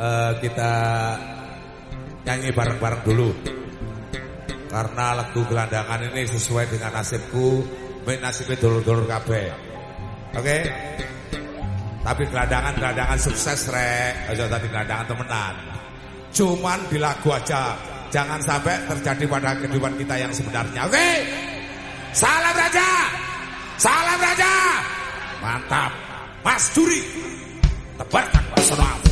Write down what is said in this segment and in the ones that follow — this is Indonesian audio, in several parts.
uh, kita nyanyi bareng-bareng dulu. Karena lagu gelandangan ini sesuai dengan nasibku, nasibnya dulur-dulur kabeh. Oke? Okay? Tapi gelandangan-gelandangan sukses rek, aja tadi gelandangan temenan. Cuman di lagu aja, jangan sampai terjadi pada kehidupan kita yang sebenarnya. Oke? Okay? Salam Raja! Salam Raja! Mantap. Mas Juri, tebarkan personal.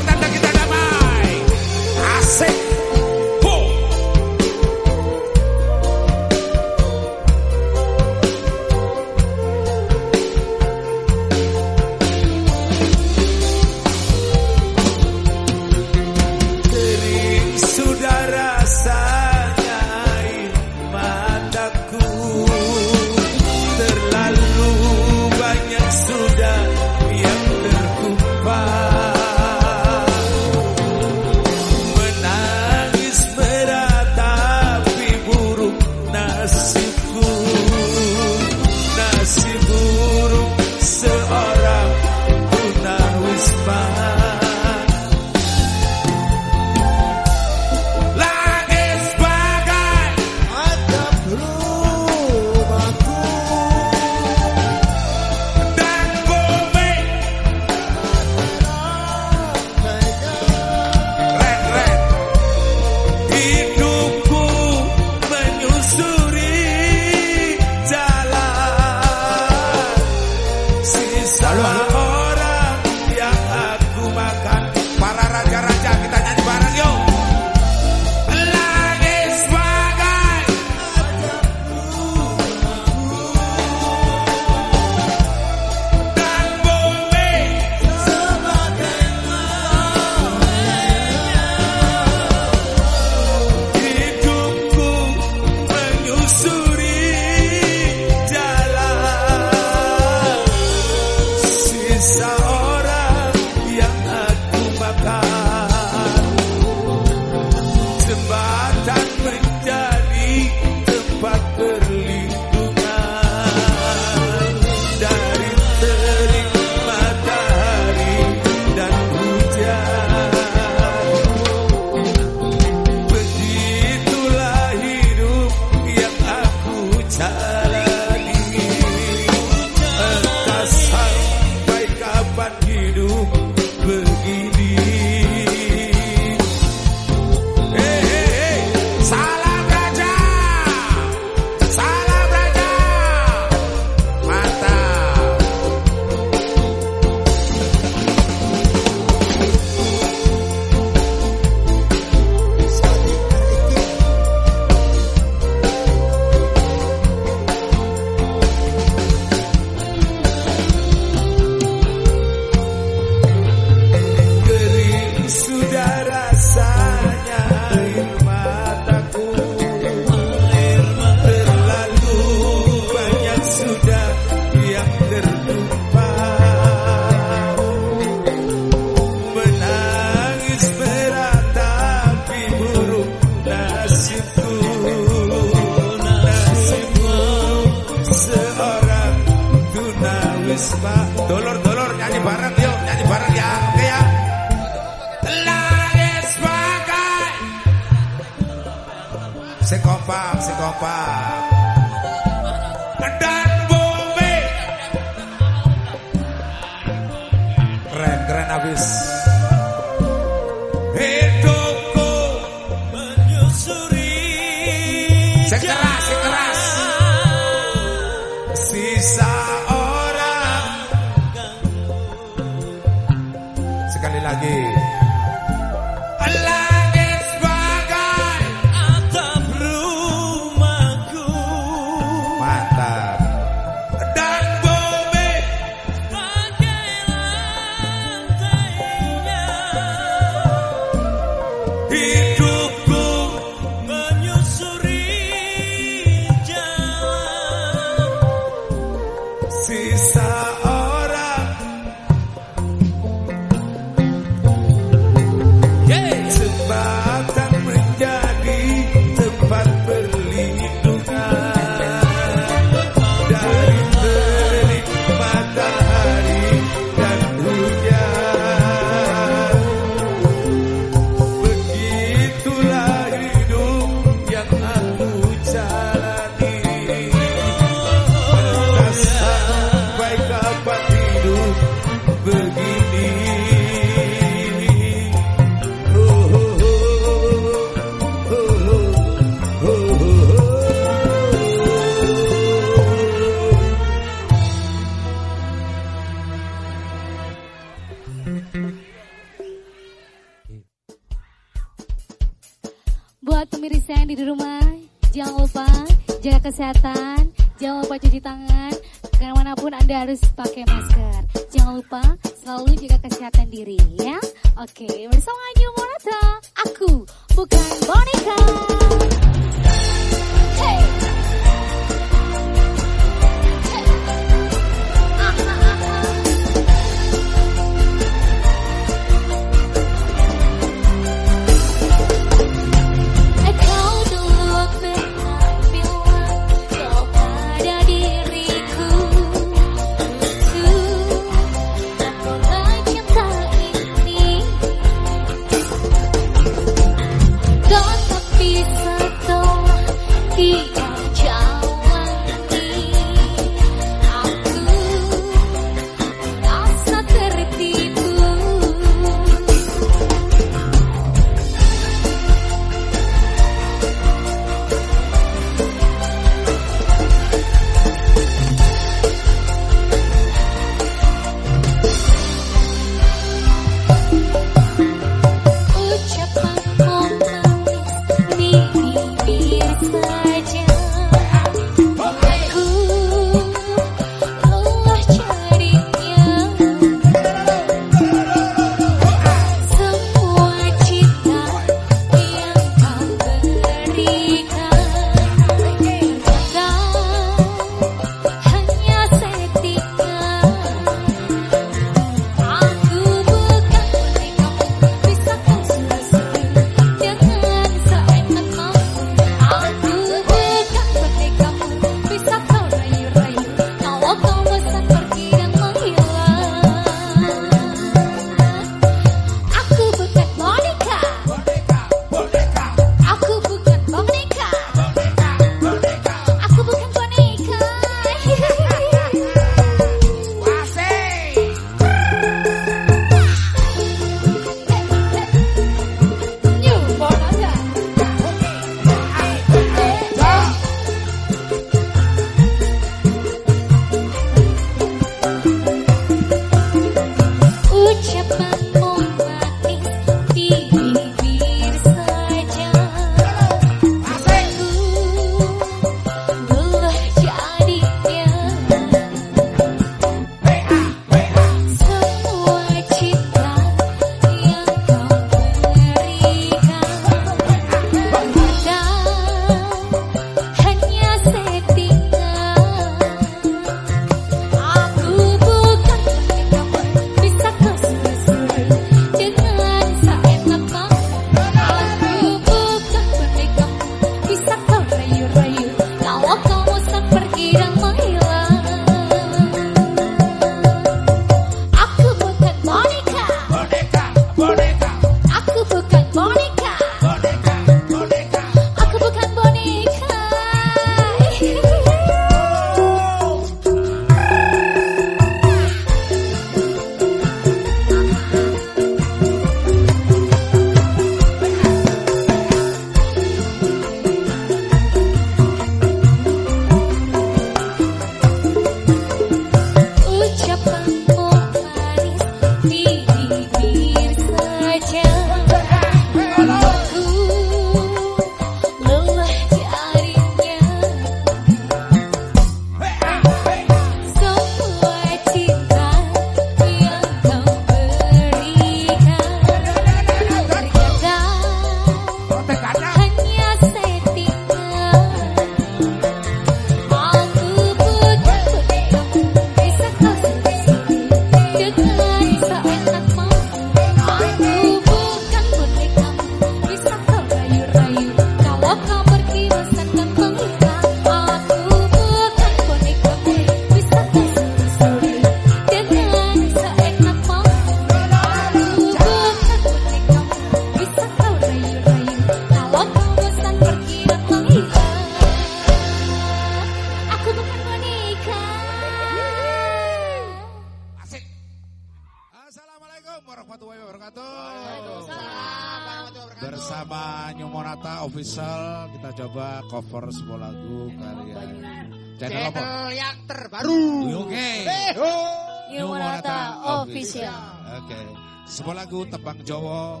tebang Jawa.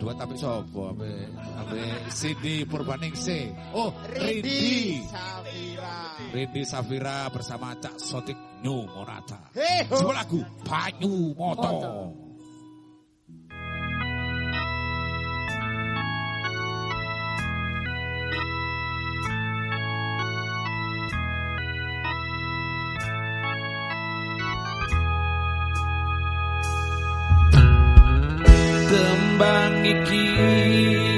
Dua tapi sapa? abe ambe Sidi Purbaningsih. Oh, Ridi. rindi Safira bersama Cak Sotik New Monata. Sebuah lagu Banyu Moto. Moto. Kiki.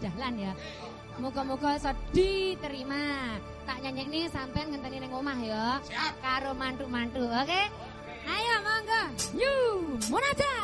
jalan ya. Moga-moga sedih terima. Tak nyanyi ini sampai ngenteni neng omah ya. Siap. Karo mantu-mantu, oke? Okay? Ayo monggo. Yu, munajat.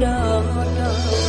Ning dono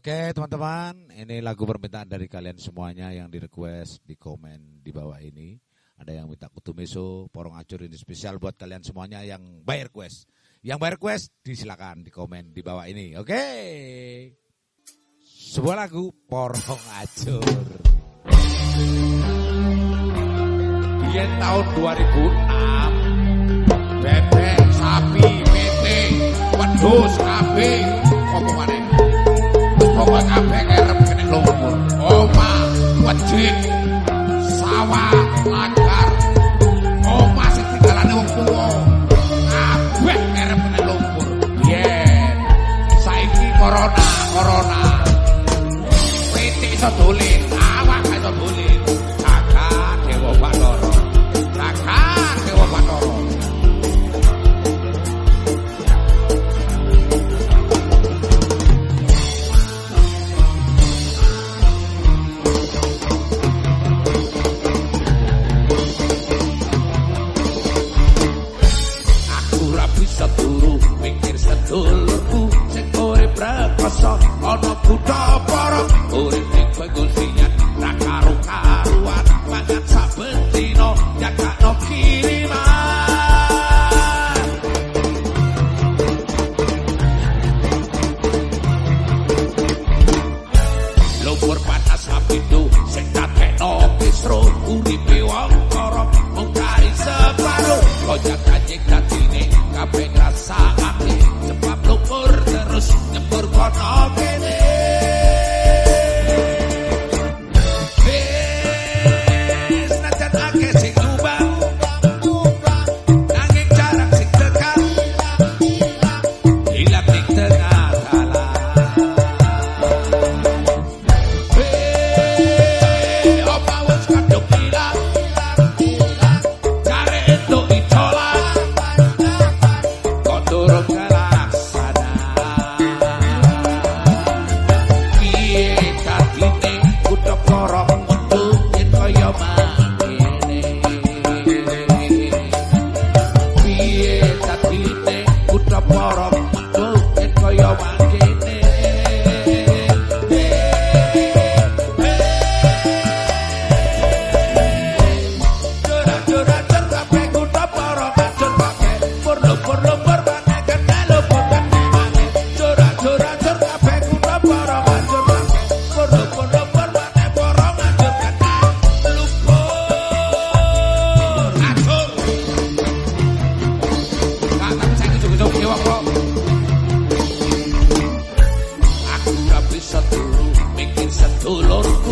Oke teman-teman, ini lagu permintaan dari kalian semuanya yang direquest di komen di bawah ini. Ada yang minta kutumiso, porong acur ini spesial buat kalian semuanya yang bayar request. Yang bayar request disilakan di komen di bawah ini. Oke. Sebuah lagu porong acur. Dia tahun 2006 bebek sapi, bete, pedus, kabeh, kok ke mana? pokok kabeh ngarep kene lumpur omah wedhi sawah langgar omah sing tinggalane wong tuwa. dolor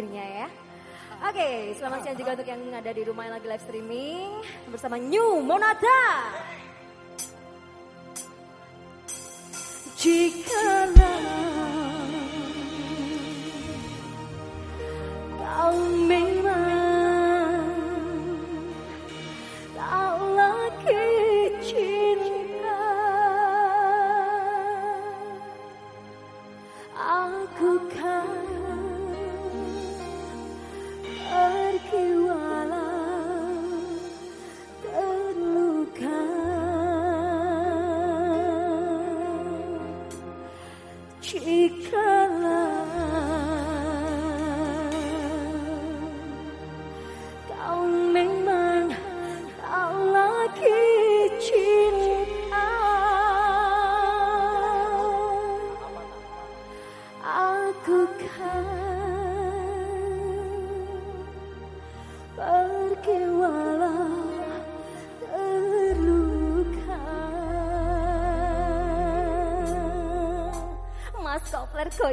Akhirnya ya. Oke, selamat siang juga untuk yang ada di rumah yang lagi live streaming bersama New Monata. Jikalau kau memang tak lagi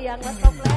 Kopler goyang Mas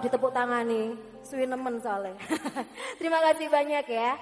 ditepuk tangan nih. Sui nemen soalnya. Terima kasih banyak ya.